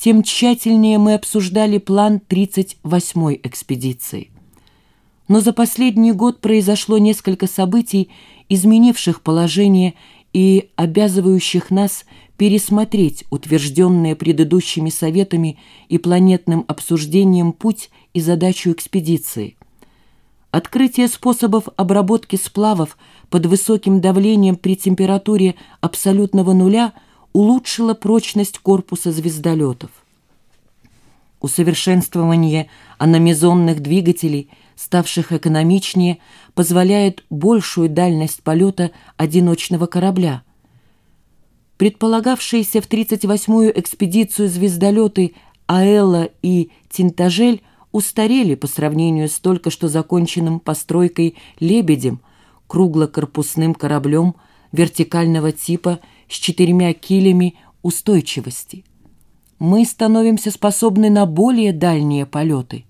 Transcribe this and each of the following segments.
тем тщательнее мы обсуждали план 38-й экспедиции. Но за последний год произошло несколько событий, изменивших положение и обязывающих нас пересмотреть утвержденные предыдущими советами и планетным обсуждением путь и задачу экспедиции. Открытие способов обработки сплавов под высоким давлением при температуре абсолютного нуля улучшило прочность корпуса звездолетов. Усовершенствование аномизонных двигателей, ставших экономичнее, позволяет большую дальность полета одиночного корабля. Предполагавшиеся в 38-ю экспедицию звездолеты Аэлла и Тинтажель устарели по сравнению с только что законченным постройкой «Лебедем», круглокорпусным кораблем вертикального типа с четырьмя килями устойчивости. Мы становимся способны на более дальние полеты.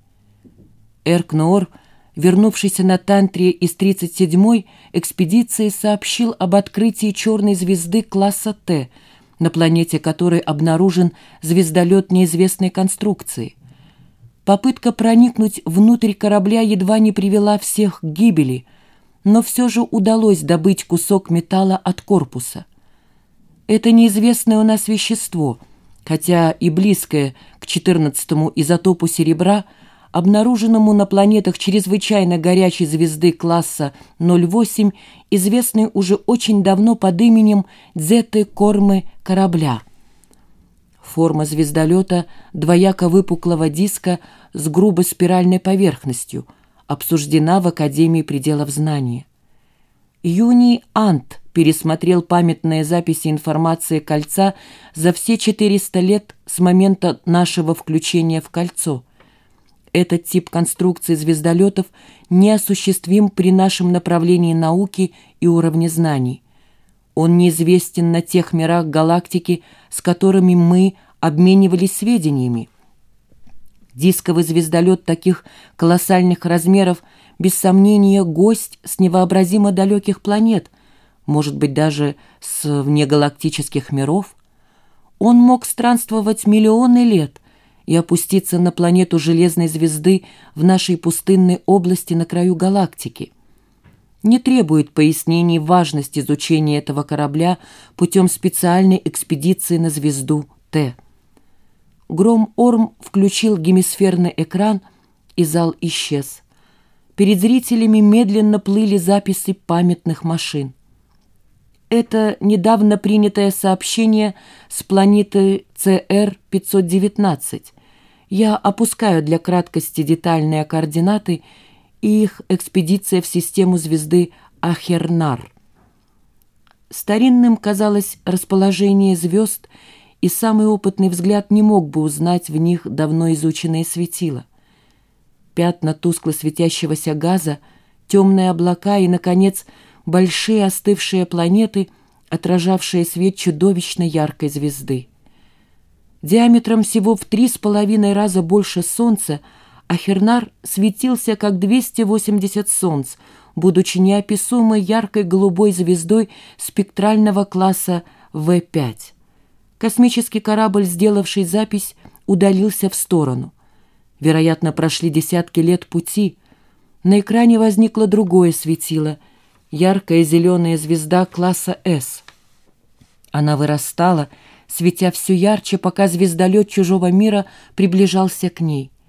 Эркноор, вернувшийся на Тантре из 37-й экспедиции, сообщил об открытии черной звезды класса Т, на планете которой обнаружен звездолет неизвестной конструкции. Попытка проникнуть внутрь корабля едва не привела всех к гибели, но все же удалось добыть кусок металла от корпуса. Это неизвестное у нас вещество, хотя и близкое к 14-му изотопу серебра, обнаруженному на планетах чрезвычайно горячей звезды класса 08, известной уже очень давно под именем Дзеты Кормы корабля. Форма звездолета двояко выпуклого диска с грубо спиральной поверхностью обсуждена в Академии пределов знания. Юний Ант пересмотрел памятные записи информации кольца за все 400 лет с момента нашего включения в кольцо. Этот тип конструкции звездолетов неосуществим при нашем направлении науки и уровне знаний. Он неизвестен на тех мирах галактики, с которыми мы обменивались сведениями. Дисковый звездолет таких колоссальных размеров, без сомнения, гость с невообразимо далеких планет, может быть, даже с внегалактических миров. Он мог странствовать миллионы лет и опуститься на планету Железной звезды в нашей пустынной области на краю галактики – не требует пояснений важность изучения этого корабля путем специальной экспедиции на звезду Т. Гром-Орм включил гемисферный экран, и зал исчез. Перед зрителями медленно плыли записи памятных машин. Это недавно принятое сообщение с планеты ЦР-519. Я опускаю для краткости детальные координаты и их экспедиция в систему звезды Ахернар. Старинным казалось расположение звезд, и самый опытный взгляд не мог бы узнать в них давно изученные светила. Пятна тускло светящегося газа, темные облака и, наконец, большие остывшие планеты, отражавшие свет чудовищно яркой звезды. Диаметром всего в три с половиной раза больше Солнца – а Хернар светился, как 280 солнц, будучи неописуемой яркой голубой звездой спектрального класса В5. Космический корабль, сделавший запись, удалился в сторону. Вероятно, прошли десятки лет пути. На экране возникло другое светило — яркая зеленая звезда класса С. Она вырастала, светя все ярче, пока звездолет чужого мира приближался к ней —